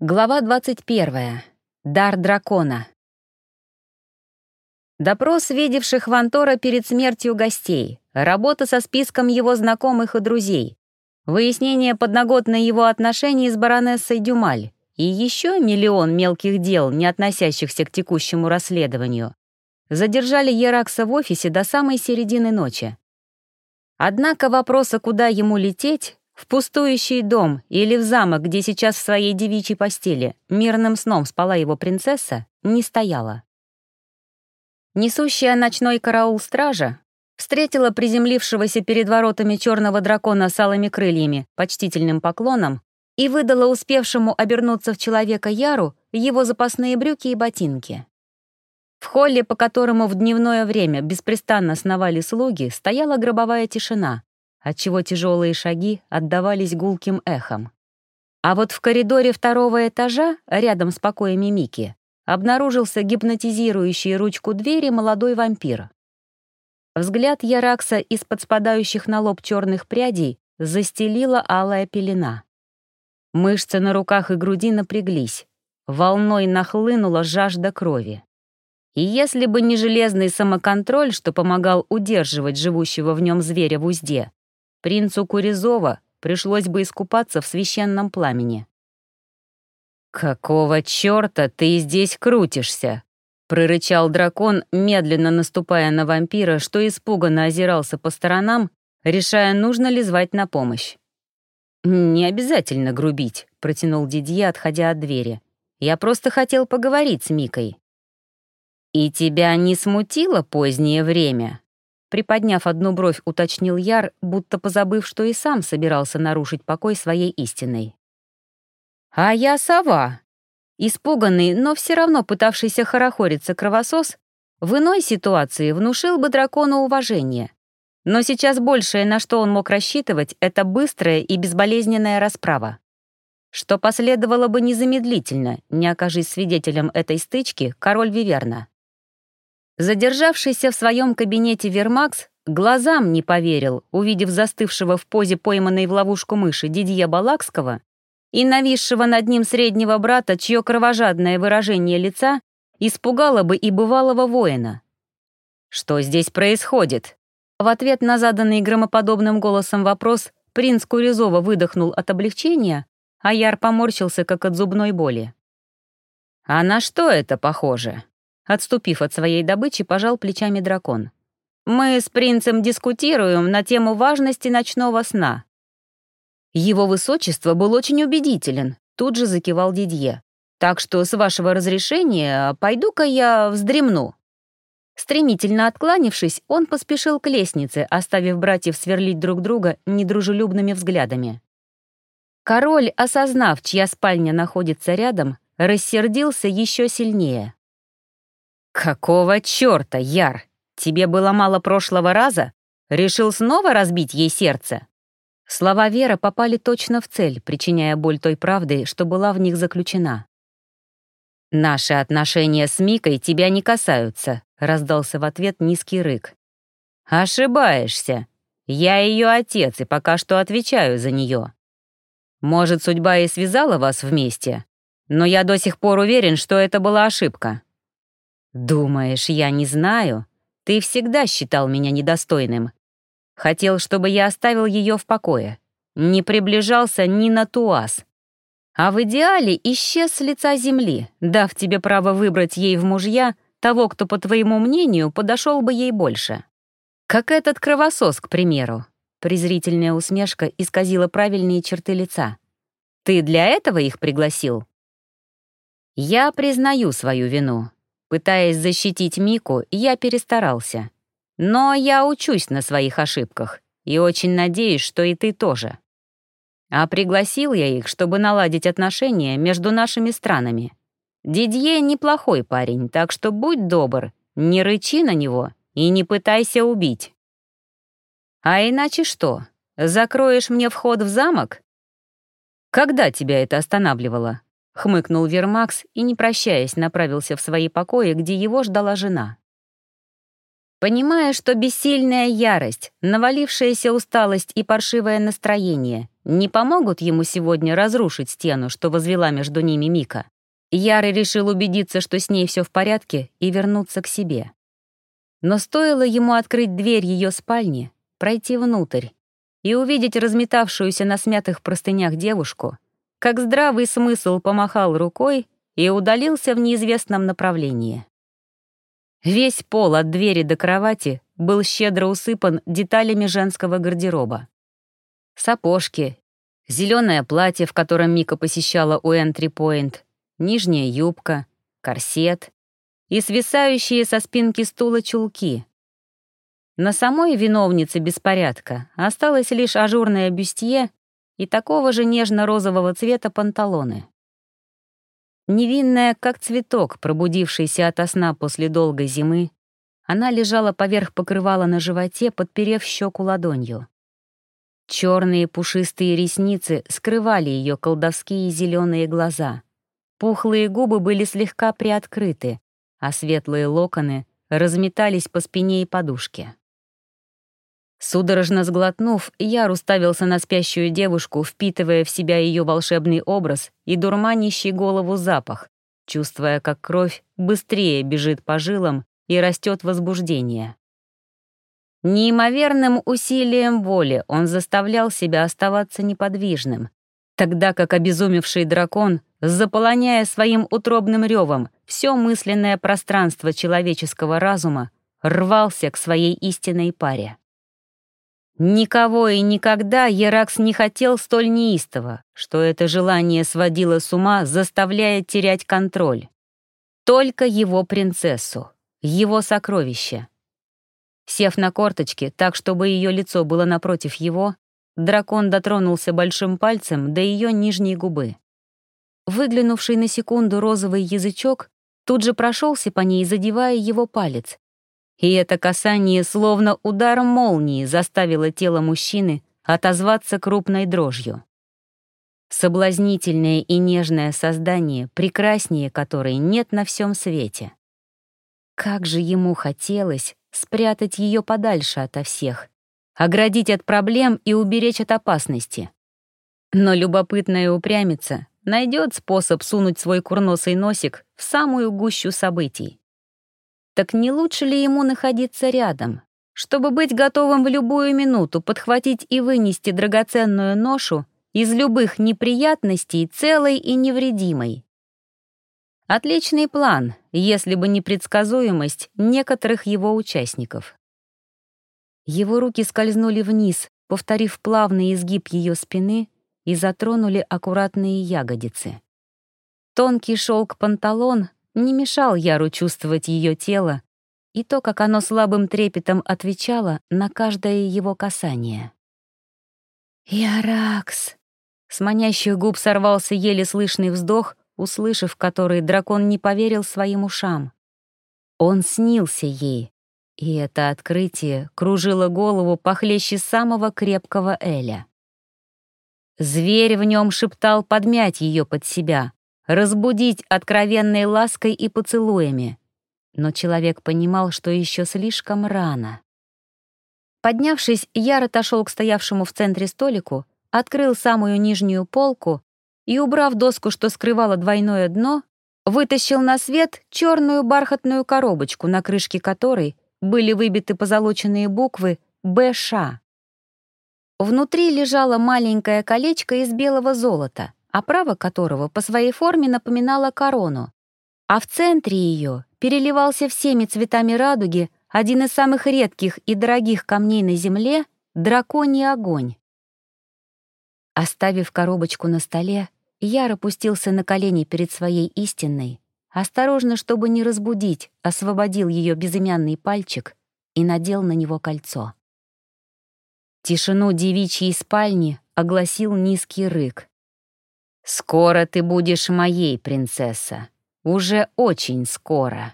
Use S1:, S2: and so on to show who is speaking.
S1: Глава 21. Дар дракона. Допрос видевших Вантора перед смертью гостей, работа со списком его знакомых и друзей, выяснение подноготной его отношений с баронессой Дюмаль и еще миллион мелких дел, не относящихся к текущему расследованию, задержали Еракса в офисе до самой середины ночи. Однако вопроса, куда ему лететь, в пустующий дом или в замок, где сейчас в своей девичьей постели мирным сном спала его принцесса, не стояла. Несущая ночной караул стража встретила приземлившегося перед воротами черного дракона с алыми крыльями почтительным поклоном и выдала успевшему обернуться в человека Яру его запасные брюки и ботинки. В холле, по которому в дневное время беспрестанно сновали слуги, стояла гробовая тишина, отчего тяжелые шаги отдавались гулким эхом. А вот в коридоре второго этажа, рядом с покоями Мики, обнаружился гипнотизирующий ручку двери молодой вампир. Взгляд Яракса из-под спадающих на лоб черных прядей застелила алая пелена. Мышцы на руках и груди напряглись, волной нахлынула жажда крови. И если бы не железный самоконтроль, что помогал удерживать живущего в нем зверя в узде, Принцу Куризова пришлось бы искупаться в священном пламени. «Какого чёрта ты здесь крутишься?» — прорычал дракон, медленно наступая на вампира, что испуганно озирался по сторонам, решая, нужно ли звать на помощь. «Не обязательно грубить», — протянул Дидье, отходя от двери. «Я просто хотел поговорить с Микой». «И тебя не смутило позднее время?» Приподняв одну бровь, уточнил Яр, будто позабыв, что и сам собирался нарушить покой своей истиной. «А я сова!» Испуганный, но все равно пытавшийся хорохориться кровосос, в иной ситуации внушил бы дракону уважение. Но сейчас большее, на что он мог рассчитывать, это быстрая и безболезненная расправа. Что последовало бы незамедлительно, не окажись свидетелем этой стычки, король Виверна. Задержавшийся в своем кабинете Вермакс глазам не поверил, увидев застывшего в позе пойманной в ловушку мыши Дидье Балакского и нависшего над ним среднего брата, чье кровожадное выражение лица испугало бы и бывалого воина. «Что здесь происходит?» В ответ на заданный громоподобным голосом вопрос принц Куризова выдохнул от облегчения, а Яр поморщился, как от зубной боли. «А на что это похоже?» Отступив от своей добычи, пожал плечами дракон. «Мы с принцем дискутируем на тему важности ночного сна». Его высочество был очень убедителен, тут же закивал Дидье. «Так что, с вашего разрешения, пойду-ка я вздремну». Стремительно откланившись, он поспешил к лестнице, оставив братьев сверлить друг друга недружелюбными взглядами. Король, осознав, чья спальня находится рядом, рассердился еще сильнее. «Какого чёрта, Яр? Тебе было мало прошлого раза? Решил снова разбить ей сердце?» Слова Веры попали точно в цель, причиняя боль той правды, что была в них заключена. «Наши отношения с Микой тебя не касаются», — раздался в ответ низкий рык. «Ошибаешься. Я ее отец и пока что отвечаю за нее. Может, судьба и связала вас вместе, но я до сих пор уверен, что это была ошибка. «Думаешь, я не знаю? Ты всегда считал меня недостойным. Хотел, чтобы я оставил ее в покое. Не приближался ни на туаз. А в идеале исчез с лица земли, дав тебе право выбрать ей в мужья того, кто, по твоему мнению, подошел бы ей больше. Как этот кровосос, к примеру». Презрительная усмешка исказила правильные черты лица. «Ты для этого их пригласил?» «Я признаю свою вину. Пытаясь защитить Мику, я перестарался. Но я учусь на своих ошибках и очень надеюсь, что и ты тоже. А пригласил я их, чтобы наладить отношения между нашими странами. Дидье неплохой парень, так что будь добр, не рычи на него и не пытайся убить. А иначе что, закроешь мне вход в замок? Когда тебя это останавливало? Хмыкнул Вермакс и, не прощаясь, направился в свои покои, где его ждала жена. Понимая, что бессильная ярость, навалившаяся усталость и паршивое настроение не помогут ему сегодня разрушить стену, что возвела между ними Мика, Ярый решил убедиться, что с ней все в порядке, и вернуться к себе. Но стоило ему открыть дверь ее спальни, пройти внутрь и увидеть разметавшуюся на смятых простынях девушку, как здравый смысл помахал рукой и удалился в неизвестном направлении. Весь пол от двери до кровати был щедро усыпан деталями женского гардероба. Сапожки, зеленое платье, в котором Мика посещала у Энтри Пойнт, нижняя юбка, корсет и свисающие со спинки стула чулки. На самой виновнице беспорядка осталось лишь ажурное бюстье и такого же нежно-розового цвета панталоны. Невинная, как цветок, пробудившийся ото сна после долгой зимы, она лежала поверх покрывала на животе, подперев щеку ладонью. Черные пушистые ресницы скрывали ее колдовские зеленые глаза. Пухлые губы были слегка приоткрыты, а светлые локоны разметались по спине и подушке. Судорожно сглотнув, Яр уставился на спящую девушку, впитывая в себя ее волшебный образ и дурманящий голову запах, чувствуя, как кровь быстрее бежит по жилам и растет возбуждение. Неимоверным усилием воли он заставлял себя оставаться неподвижным, тогда как обезумевший дракон, заполоняя своим утробным ревом все мысленное пространство человеческого разума, рвался к своей истинной паре. Никого и никогда Еракс не хотел столь неистово, что это желание сводило с ума, заставляя терять контроль. Только его принцессу, его сокровище. Сев на корточки, так, чтобы ее лицо было напротив его, дракон дотронулся большим пальцем до ее нижней губы. Выглянувший на секунду розовый язычок тут же прошелся по ней, задевая его палец, и это касание словно ударом молнии заставило тело мужчины отозваться крупной дрожью. Соблазнительное и нежное создание, прекраснее которой нет на всем свете. Как же ему хотелось спрятать ее подальше ото всех, оградить от проблем и уберечь от опасности. Но любопытная упрямица найдет способ сунуть свой курносый носик в самую гущу событий. Так не лучше ли ему находиться рядом, чтобы быть готовым в любую минуту подхватить и вынести драгоценную ношу из любых неприятностей целой и невредимой? Отличный план, если бы не предсказуемость некоторых его участников. Его руки скользнули вниз, повторив плавный изгиб ее спины и затронули аккуратные ягодицы. Тонкий шелк панталон не мешал Яру чувствовать ее тело и то, как оно слабым трепетом отвечало на каждое его касание. «Яракс!» С манящих губ сорвался еле слышный вздох, услышав который, дракон не поверил своим ушам. Он снился ей, и это открытие кружило голову похлеще самого крепкого Эля. Зверь в нем шептал подмять ее под себя, разбудить откровенной лаской и поцелуями. Но человек понимал, что еще слишком рано. Поднявшись, Яр отошел к стоявшему в центре столику, открыл самую нижнюю полку и, убрав доску, что скрывала двойное дно, вытащил на свет черную бархатную коробочку, на крышке которой были выбиты позолоченные буквы «БШ». Внутри лежало маленькое колечко из белого золота — оправа которого по своей форме напоминала корону, а в центре ее переливался всеми цветами радуги один из самых редких и дорогих камней на Земле — драконий огонь. Оставив коробочку на столе, Яр опустился на колени перед своей истинной, осторожно, чтобы не разбудить, освободил ее безымянный пальчик и надел на него кольцо. Тишину девичьей спальни огласил низкий рык. «Скоро ты будешь моей, принцесса. Уже очень скоро».